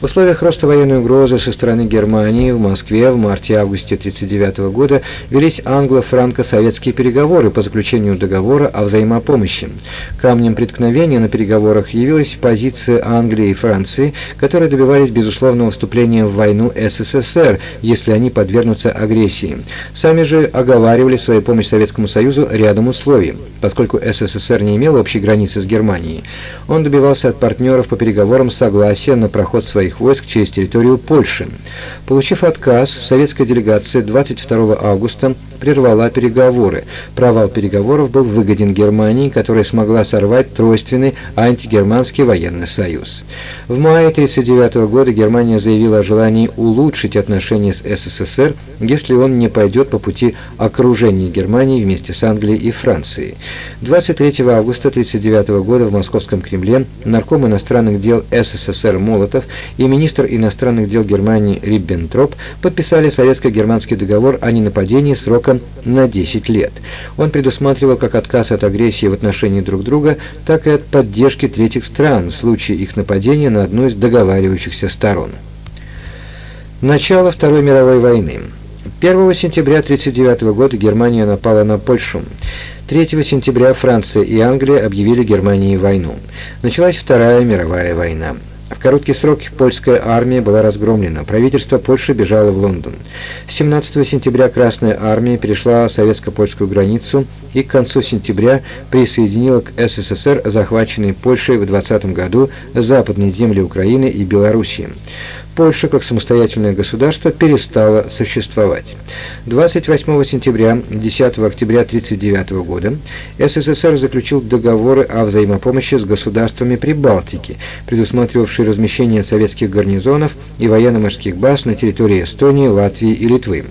В условиях роста военной угрозы со стороны Германии в Москве в марте-августе 1939 года велись англо-франко-советские переговоры по заключению договора о взаимопомощи. Камнем преткновения на переговорах явилась позиция Англии и Франции, которые добивались безусловного вступления в войну СССР, если они подвергнутся агрессии. Сами же оговаривали свою помощь Советскому Союзу рядом условий. Поскольку СССР не имел общей границы с Германией, он добивался от партнеров по переговорам согласия на проход своих своих войск через территорию Польши. Получив отказ, советская делегация 22 августа прервала переговоры. Провал переговоров был выгоден Германии, которая смогла сорвать тройственный антигерманский военный союз. В мае 1939 года Германия заявила о желании улучшить отношения с СССР, если он не пойдет по пути окружения Германии вместе с Англией и Францией. 23 августа 1939 года в Московском Кремле нарком иностранных дел СССР Молотов и министр иностранных дел Германии Риббентроп подписали советско-германский договор о ненападении сроком на 10 лет. Он предусматривал как отказ от агрессии в отношении друг друга, так и от поддержки третьих стран в случае их нападения на одну из договаривающихся сторон. Начало Второй мировой войны. 1 сентября 1939 года Германия напала на Польшу. 3 сентября Франция и Англия объявили Германии войну. Началась Вторая мировая война. В короткий срок польская армия была разгромлена, правительство Польши бежало в Лондон. 17 сентября Красная армия перешла советско-польскую границу и к концу сентября присоединила к СССР захваченные Польшей в 20 году западные земли Украины и Белоруссии. Польша как самостоятельное государство перестала существовать. 28 сентября 10 октября 1939 года СССР заключил договоры о взаимопомощи с государствами Прибалтики, предусматривавшие размещение советских гарнизонов и военно-морских баз на территории Эстонии, Латвии и Литвы.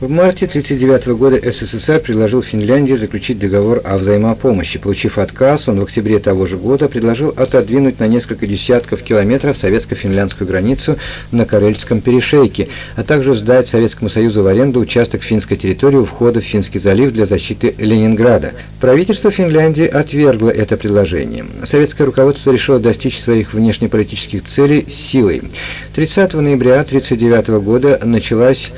В марте 1939 года СССР предложил Финляндии заключить договор о взаимопомощи. Получив отказ, он в октябре того же года предложил отодвинуть на несколько десятков километров советско-финляндскую границу на Карельском перешейке, а также сдать Советскому Союзу в аренду участок финской территории у входа в Финский залив для защиты Ленинграда. Правительство Финляндии отвергло это предложение. Советское руководство решило достичь своих внешнеполитических целей силой. 30 ноября 1939 года началась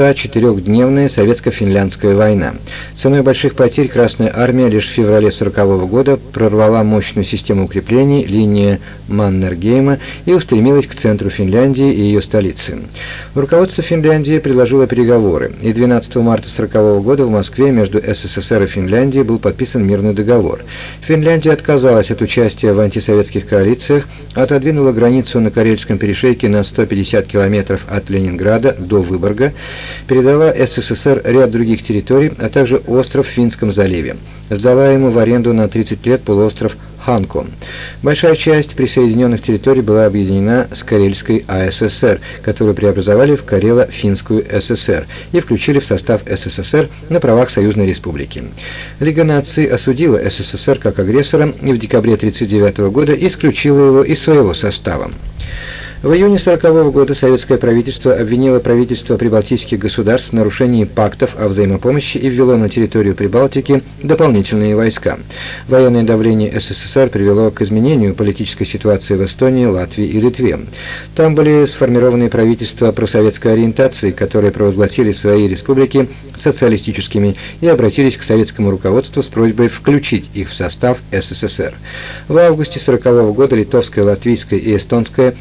104-дневная советско-финляндская война. Ценой больших потерь Красная Армия лишь в феврале 1940 года прорвала мощную систему укреплений, линии Маннергейма, и устремилась к центру Финляндии и ее столице. Руководство Финляндии предложило переговоры, и 12 марта 1940 года в Москве между СССР и Финляндией был подписан мирный договор. Финляндия отказалась от участия в антисоветских коалициях, отодвинула границу на Карельском перешейке на 150 километров от Ленинграда до Выборга, передала СССР ряд других территорий, а также остров в Финском заливе. Сдала ему в аренду на 30 лет полуостров Ханко. Большая часть присоединенных территорий была объединена с Карельской АССР, которую преобразовали в Карело-Финскую ССР и включили в состав СССР на правах Союзной Республики. Лига наций осудила СССР как агрессора и в декабре 1939 года исключила его из своего состава. В июне 1940 года советское правительство обвинило правительство прибалтийских государств в нарушении пактов о взаимопомощи и ввело на территорию Прибалтики дополнительные войска. Военное давление СССР привело к изменению политической ситуации в Эстонии, Латвии и Литве. Там были сформированы правительства просоветской ориентации, которые провозгласили свои республики социалистическими и обратились к советскому руководству с просьбой включить их в состав СССР. В августе 1940 года Литовская, Латвийская и Эстонская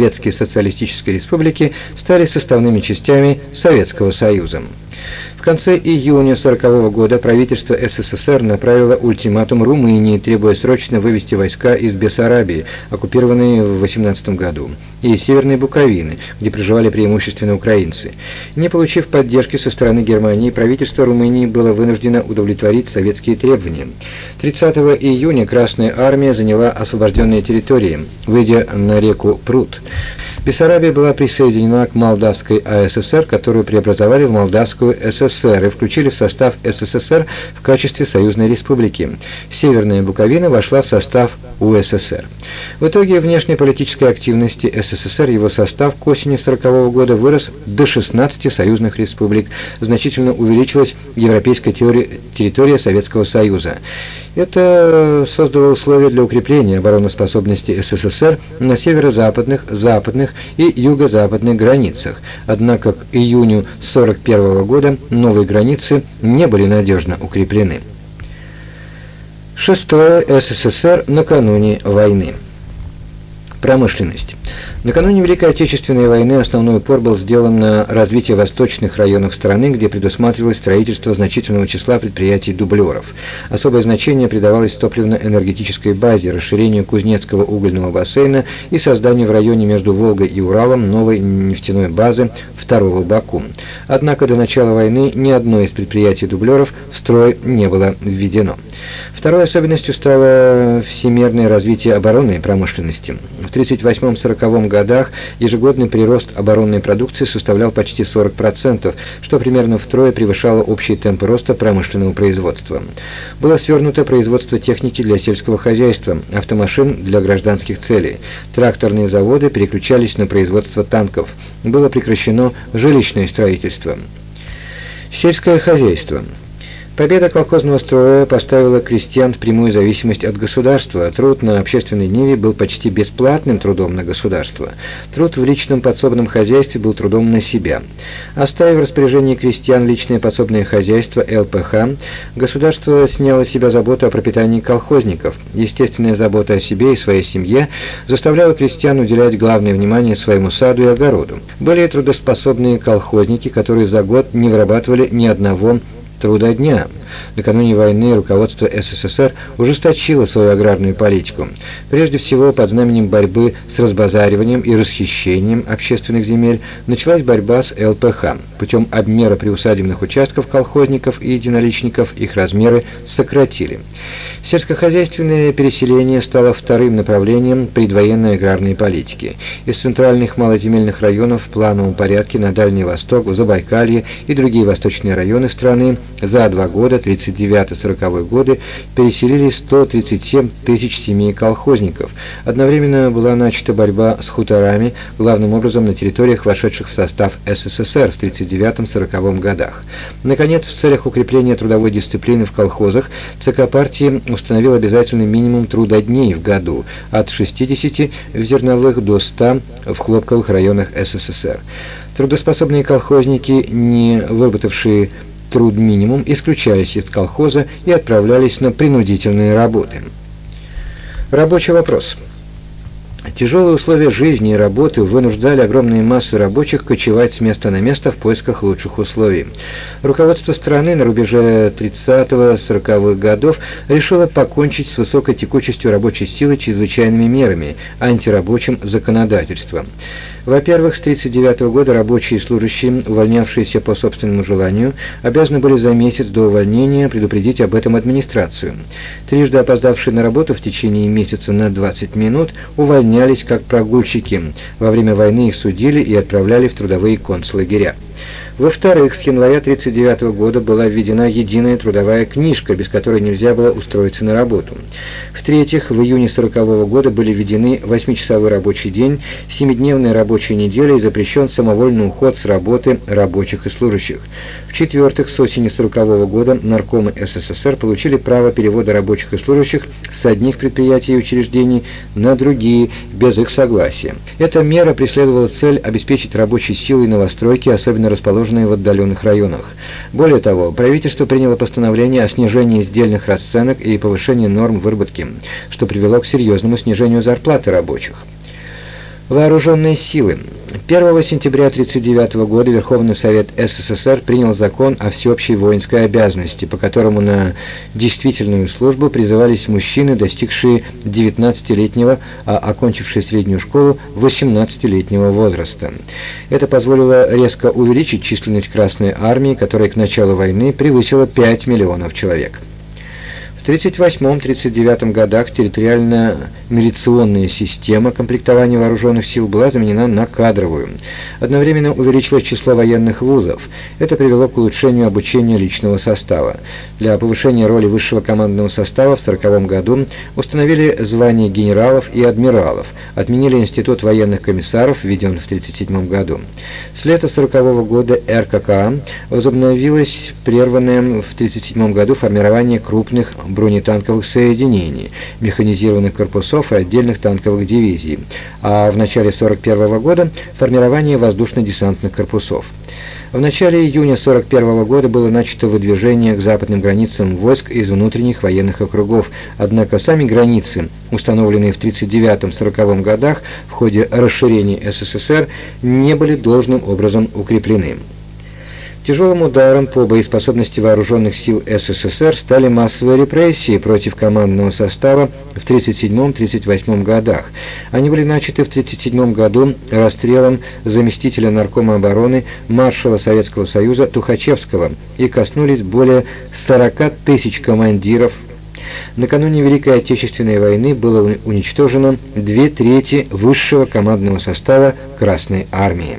Советские Социалистические Республики стали составными частями Советского Союза. В конце июня 1940 года правительство СССР направило ультиматум Румынии, требуя срочно вывести войска из Бессарабии, оккупированные в 18 году, и Северной Буковины, где проживали преимущественно украинцы. Не получив поддержки со стороны Германии, правительство Румынии было вынуждено удовлетворить советские требования. 30 июня Красная Армия заняла освобожденные территории, выйдя на реку Прут. Бессарабия была присоединена к Молдавской АССР, которую преобразовали в Молдавскую ССР и включили в состав СССР в качестве союзной республики. Северная Буковина вошла в состав УССР. В итоге внешнеполитической активности СССР его состав к осени 1940 года вырос до 16 союзных республик, значительно увеличилась европейская территория Советского Союза. Это создало условия для укрепления обороноспособности СССР на северо-западных, западных и юго-западных границах, однако к июню 1941 года новые границы не были надежно укреплены. Шестое. СССР накануне войны. Промышленность. Накануне Великой Отечественной войны основной упор был сделан на развитие восточных районов страны, где предусматривалось строительство значительного числа предприятий-дублеров. Особое значение придавалось топливно-энергетической базе, расширению Кузнецкого угольного бассейна и созданию в районе между Волгой и Уралом новой нефтяной базы второго Баку. Однако до начала войны ни одно из предприятий-дублеров в строй не было введено. Второй особенностью стало всемирное развитие оборонной промышленности. В 1938-1940 годах ежегодный прирост оборонной продукции составлял почти 40%, что примерно втрое превышало общие темпы роста промышленного производства. Было свернуто производство техники для сельского хозяйства, автомашин для гражданских целей. Тракторные заводы переключались на производство танков. Было прекращено жилищное строительство. Сельское хозяйство. Победа колхозного строя поставила крестьян в прямую зависимость от государства. Труд на общественной ниве был почти бесплатным трудом на государство. Труд в личном подсобном хозяйстве был трудом на себя. Оставив в распоряжении крестьян личное подсобное хозяйство ЛПХ, государство сняло с себя заботу о пропитании колхозников. Естественная забота о себе и своей семье заставляла крестьян уделять главное внимание своему саду и огороду. Были трудоспособные колхозники, которые за год не вырабатывали ни одного труда дня. Накануне войны руководство СССР ужесточило свою аграрную политику. Прежде всего, под знаменем борьбы с разбазариванием и расхищением общественных земель началась борьба с ЛПХ. Путем обмера приусадебных участков колхозников и единоличников их размеры сократили. Сельскохозяйственное переселение стало вторым направлением предвоенной аграрной политики. Из центральных малоземельных районов в плановом порядке на Дальний Восток, в Забайкалье и другие восточные районы страны за два года, 39-40 годы, переселили 137 тысяч семей колхозников. Одновременно была начата борьба с хуторами, главным образом на территориях, вошедших в состав СССР в 39-40 годах. Наконец, в целях укрепления трудовой дисциплины в колхозах ЦК партии установил обязательный минимум трудодней в году от 60 в зерновых до 100 в хлопковых районах СССР. Трудоспособные колхозники, не выработавшие труд минимум, исключались из колхоза и отправлялись на принудительные работы. Рабочий вопрос. Тяжелые условия жизни и работы вынуждали огромные массы рабочих кочевать с места на место в поисках лучших условий. Руководство страны на рубеже 30-40-х годов решило покончить с высокой текучестью рабочей силы чрезвычайными мерами, антирабочим законодательством. Во-первых, с 1939 года рабочие и служащие, увольнявшиеся по собственному желанию, обязаны были за месяц до увольнения предупредить об этом администрацию. Трижды опоздавшие на работу в течение месяца на 20 минут увольнялись как прогульщики. Во время войны их судили и отправляли в трудовые концлагеря. Во-вторых, с января 1939 года была введена единая трудовая книжка, без которой нельзя было устроиться на работу. В-третьих, в июне 1940 года были введены 8-часовой рабочий день, 7-дневная рабочая неделя и запрещен самовольный уход с работы рабочих и служащих. В-четвертых, с осени 1940 года наркомы СССР получили право перевода рабочих и служащих с одних предприятий и учреждений на другие, без их согласия. Эта мера преследовала цель обеспечить рабочей силой новостройки, особенно расположенные расположенные в отдаленных районах. Более того, правительство приняло постановление о снижении сдельных расценок и повышении норм выработки, что привело к серьезному снижению зарплаты рабочих. Вооруженные силы. 1 сентября 1939 года Верховный Совет СССР принял закон о всеобщей воинской обязанности, по которому на действительную службу призывались мужчины, достигшие 19-летнего, а окончившие среднюю школу 18-летнего возраста. Это позволило резко увеличить численность Красной Армии, которая к началу войны превысила 5 миллионов человек. В 1938-1939 годах территориально-милиционная система комплектования вооруженных сил была заменена на кадровую. Одновременно увеличилось число военных вузов. Это привело к улучшению обучения личного состава. Для повышения роли высшего командного состава в 1940 году установили звания генералов и адмиралов, отменили институт военных комиссаров, введен в 1937 году. С лета 1940 года РККА возобновилось прерванное в 1937 году формирование крупных бронетанковых соединений, механизированных корпусов и отдельных танковых дивизий, а в начале 1941 года формирование воздушно-десантных корпусов. В начале июня 1941 года было начато выдвижение к западным границам войск из внутренних военных округов, однако сами границы, установленные в 1939-1940 годах в ходе расширения СССР, не были должным образом укреплены. Тяжелым ударом по боеспособности вооруженных сил СССР стали массовые репрессии против командного состава в 1937-1938 годах. Они были начаты в 1937 году расстрелом заместителя наркома обороны маршала Советского Союза Тухачевского и коснулись более 40 тысяч командиров. Накануне Великой Отечественной войны было уничтожено две трети высшего командного состава Красной Армии.